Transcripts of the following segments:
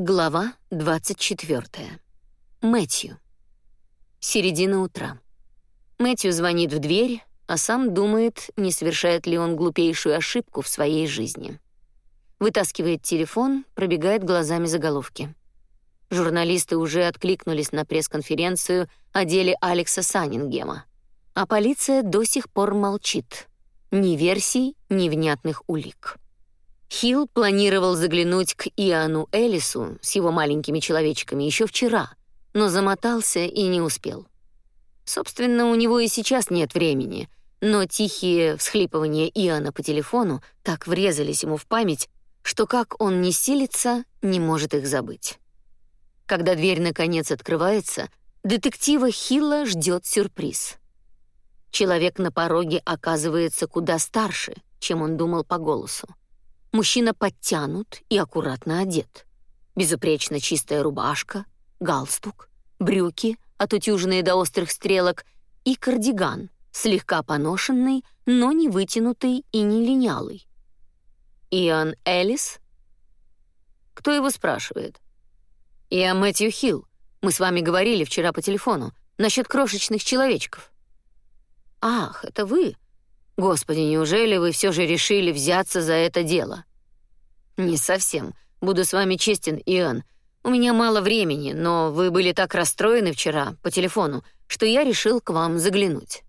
Глава 24. Мэтью. Середина утра. Мэтью звонит в дверь, а сам думает, не совершает ли он глупейшую ошибку в своей жизни. Вытаскивает телефон, пробегает глазами заголовки. Журналисты уже откликнулись на пресс-конференцию о деле Алекса Саннингема, а полиция до сих пор молчит. Ни версий, ни внятных улик. Хилл планировал заглянуть к Иоанну Элису с его маленькими человечками еще вчера, но замотался и не успел. Собственно, у него и сейчас нет времени, но тихие всхлипывания Иоанна по телефону так врезались ему в память, что как он не силится, не может их забыть. Когда дверь наконец открывается, детектива Хилла ждет сюрприз. Человек на пороге оказывается куда старше, чем он думал по голосу. Мужчина подтянут и аккуратно одет. Безупречно чистая рубашка, галстук, брюки, отутюженные до острых стрелок, и кардиган, слегка поношенный, но не вытянутый и не линялый. Иоанн Элис? Кто его спрашивает? Я Мэтью Хилл. Мы с вами говорили вчера по телефону насчет крошечных человечков. Ах, это вы? Господи, неужели вы все же решили взяться за это дело? Не совсем. Буду с вами честен, Иоанн. У меня мало времени, но вы были так расстроены вчера по телефону, что я решил к вам заглянуть.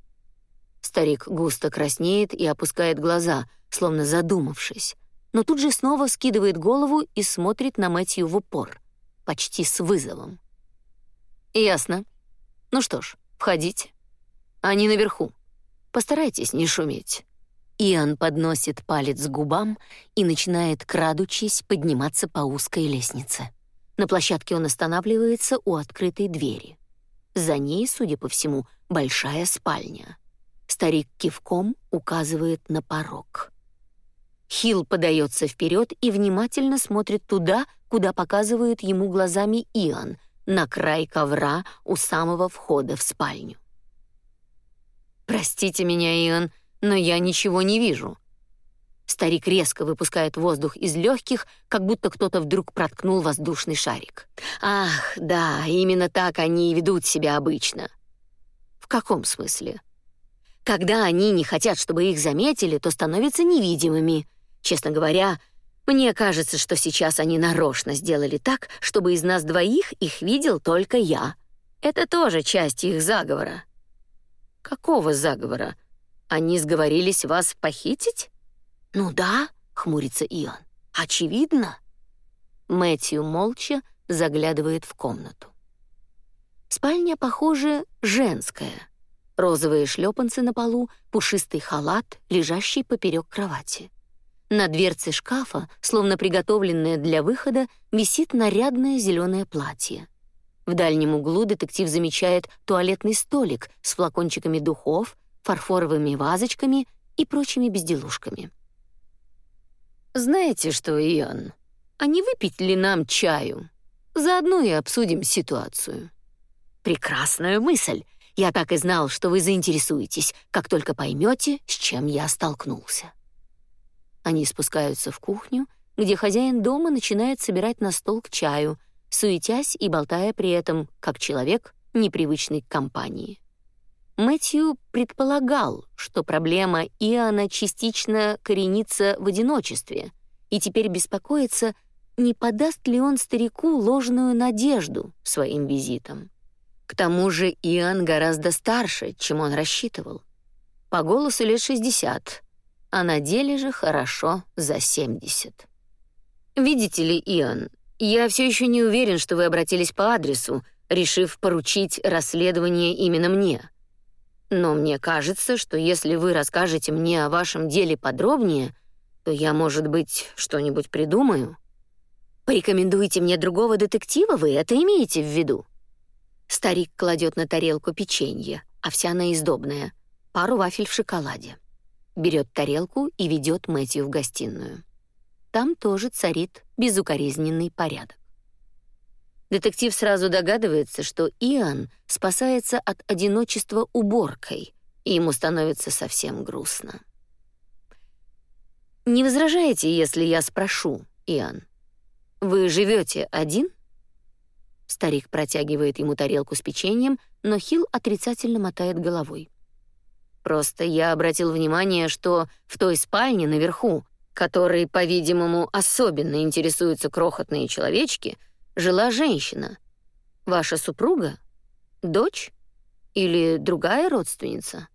Старик густо краснеет и опускает глаза, словно задумавшись, но тут же снова скидывает голову и смотрит на Мэтью в упор, почти с вызовом. Ясно. Ну что ж, входите. Они наверху. Постарайтесь не шуметь». Иоанн подносит палец к губам и начинает, крадучись, подниматься по узкой лестнице. На площадке он останавливается у открытой двери. За ней, судя по всему, большая спальня. Старик кивком указывает на порог. Хилл подается вперед и внимательно смотрит туда, куда показывает ему глазами Иоанн, на край ковра у самого входа в спальню. «Простите меня, Иэн, но я ничего не вижу». Старик резко выпускает воздух из легких, как будто кто-то вдруг проткнул воздушный шарик. «Ах, да, именно так они и ведут себя обычно». «В каком смысле?» «Когда они не хотят, чтобы их заметили, то становятся невидимыми. Честно говоря, мне кажется, что сейчас они нарочно сделали так, чтобы из нас двоих их видел только я. Это тоже часть их заговора». Какого заговора? Они сговорились вас похитить? Ну да, хмурится Иоанн. Очевидно. Мэтью молча заглядывает в комнату. Спальня, похоже, женская. Розовые шлепанцы на полу, пушистый халат, лежащий поперек кровати. На дверце шкафа, словно приготовленное для выхода, висит нарядное зеленое платье. В дальнем углу детектив замечает туалетный столик с флакончиками духов, фарфоровыми вазочками и прочими безделушками. «Знаете что, Иоанн, а не выпить ли нам чаю? Заодно и обсудим ситуацию». «Прекрасная мысль. Я так и знал, что вы заинтересуетесь, как только поймете, с чем я столкнулся». Они спускаются в кухню, где хозяин дома начинает собирать на стол к чаю — суетясь и болтая при этом, как человек, непривычный к компании. Мэтью предполагал, что проблема Иоанна частично коренится в одиночестве, и теперь беспокоится, не подаст ли он старику ложную надежду своим визитом. К тому же Иоанн гораздо старше, чем он рассчитывал. По голосу лет 60, а на деле же хорошо за 70. «Видите ли, Иоанн, я все еще не уверен, что вы обратились по адресу, решив поручить расследование именно мне. Но мне кажется, что если вы расскажете мне о вашем деле подробнее, то я, может быть, что-нибудь придумаю. Порекомендуйте мне другого детектива, вы это имеете в виду? Старик кладет на тарелку печенье, овсяное и сдобное, пару вафель в шоколаде. Берет тарелку и ведет Мэтью в гостиную. Там тоже царит безукоризненный порядок. Детектив сразу догадывается, что Иоанн спасается от одиночества уборкой, и ему становится совсем грустно. «Не возражаете, если я спрошу, Иоанн?» «Вы живете один?» Старик протягивает ему тарелку с печеньем, но Хилл отрицательно мотает головой. «Просто я обратил внимание, что в той спальне наверху, которой, по-видимому, особенно интересуются крохотные человечки, жила женщина. Ваша супруга? Дочь? Или другая родственница?»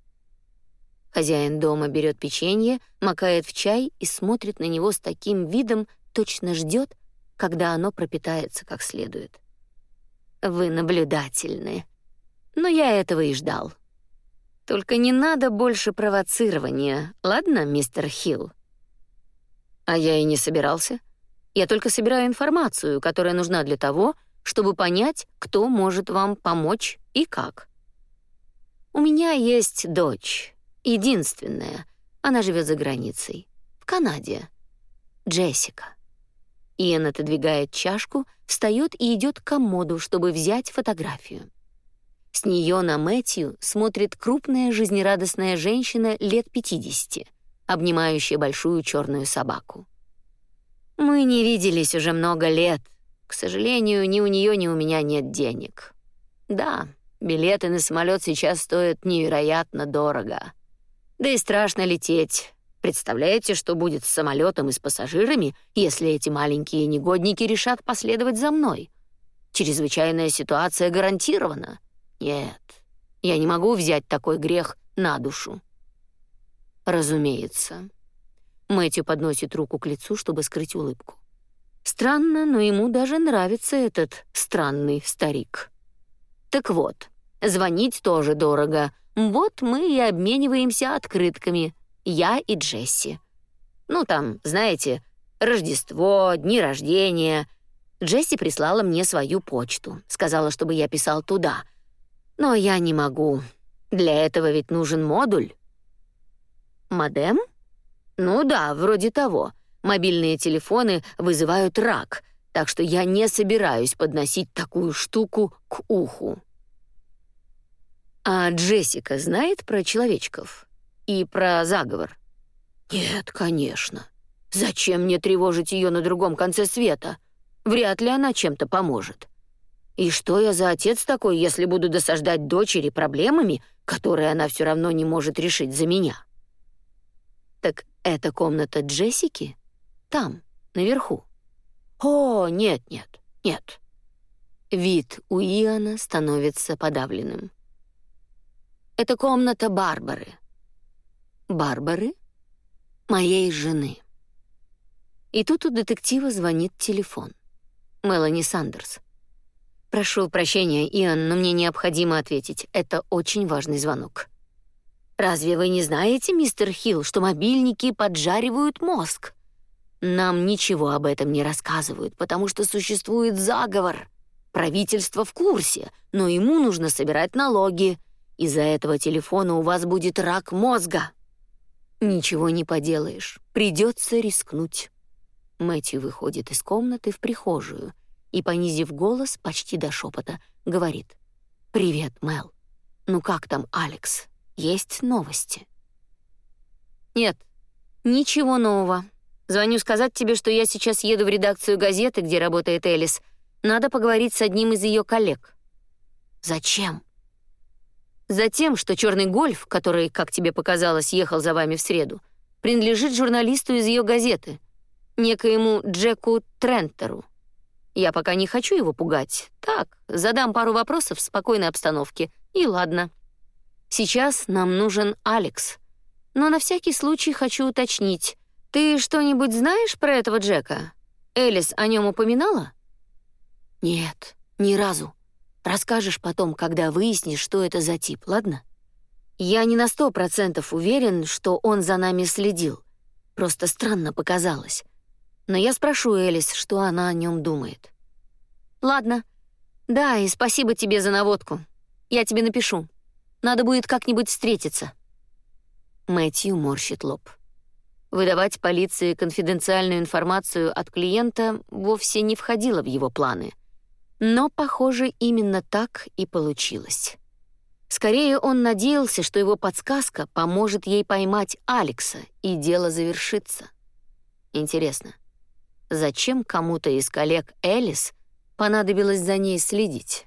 Хозяин дома берет печенье, макает в чай и смотрит на него с таким видом, точно ждет, когда оно пропитается как следует. Вы наблюдательны. Но я этого и ждал. Только не надо больше провоцирования, ладно, мистер Хилл? А я и не собирался. Я только собираю информацию, которая нужна для того, чтобы понять, кто может вам помочь и как. У меня есть дочь, единственная. Она живет за границей, в Канаде. Джессика. Иэн отодвигает чашку, встает и идет к комоду, чтобы взять фотографию. С нее на Мэтью смотрит крупная жизнерадостная женщина лет 50, обнимающая большую черную собаку. Мы не виделись уже много лет. К сожалению, ни у нее, ни у меня нет денег. Да, билеты на самолет сейчас стоят невероятно дорого. Да и страшно лететь. Представляете, что будет с самолетом и с пассажирами, если эти маленькие негодники решат последовать за мной? Чрезвычайная ситуация гарантирована. Нет, я не могу взять такой грех на душу. Разумеется. Мэтью подносит руку к лицу, чтобы скрыть улыбку. Странно, но ему даже нравится этот странный старик. Так вот, звонить тоже дорого. Вот мы и обмениваемся открытками — я и Джесси. Ну, там, знаете, Рождество, дни рождения. Джесси прислала мне свою почту, сказала, чтобы я писал туда. Но я не могу. Для этого ведь нужен модуль. Модем? Ну да, вроде того. Мобильные телефоны вызывают рак, так что я не собираюсь подносить такую штуку к уху. А Джессика знает про человечков? И про заговор. Нет, конечно. Зачем мне тревожить ее на другом конце света? Вряд ли она чем-то поможет. И что я за отец такой, если буду досаждать дочери проблемами, которые она все равно не может решить за меня? Так это комната Джессики? Там, наверху. О, нет, нет, нет. Вид у Иоанна становится подавленным. Это комната Барбары. Барбары, моей жены. И тут у детектива звонит телефон. Мелани Сандерс. Прошу прощения, Иоанн, но мне необходимо ответить. Это очень важный звонок. Разве вы не знаете, мистер Хилл, что мобильники поджаривают мозг? Нам ничего об этом не рассказывают, потому что существует заговор. Правительство в курсе, но ему нужно собирать налоги. Из-за этого телефона у вас будет рак мозга. Ничего не поделаешь, придется рискнуть. Мэтью выходит из комнаты в прихожую и, понизив голос почти до шепота, говорит: "Привет, Мел. Ну как там, Алекс? Есть новости?" "Нет, ничего нового. Звоню сказать тебе, что я сейчас еду в редакцию газеты, где работает Элис. Надо поговорить с одним из ее коллег". "Зачем?" Затем, что черный гольф, который, как тебе показалось, ехал за вами в среду, принадлежит журналисту из ее газеты, некоему Джеку Трентеру. Я пока не хочу его пугать. Так, задам пару вопросов в спокойной обстановке, и ладно. Сейчас нам нужен Алекс. Но на всякий случай хочу уточнить. Ты что-нибудь знаешь про этого Джека? Элис о нем упоминала? Нет, ни разу. Расскажешь потом, когда выяснишь, что это за тип, ладно? Я не на сто процентов уверен, что он за нами следил. Просто странно показалось. Но я спрошу Элис, что она о нем думает. Ладно. Да, и спасибо тебе за наводку. Я тебе напишу. Надо будет как-нибудь встретиться. Мэтью морщит лоб. Выдавать полиции конфиденциальную информацию от клиента вовсе не входило в его планы — но, похоже, именно так и получилось. Скорее, он надеялся, что его подсказка поможет ей поймать Алекса, и дело завершится. Интересно, зачем кому-то из коллег Элис понадобилось за ней следить.